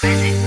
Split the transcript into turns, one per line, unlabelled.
Visit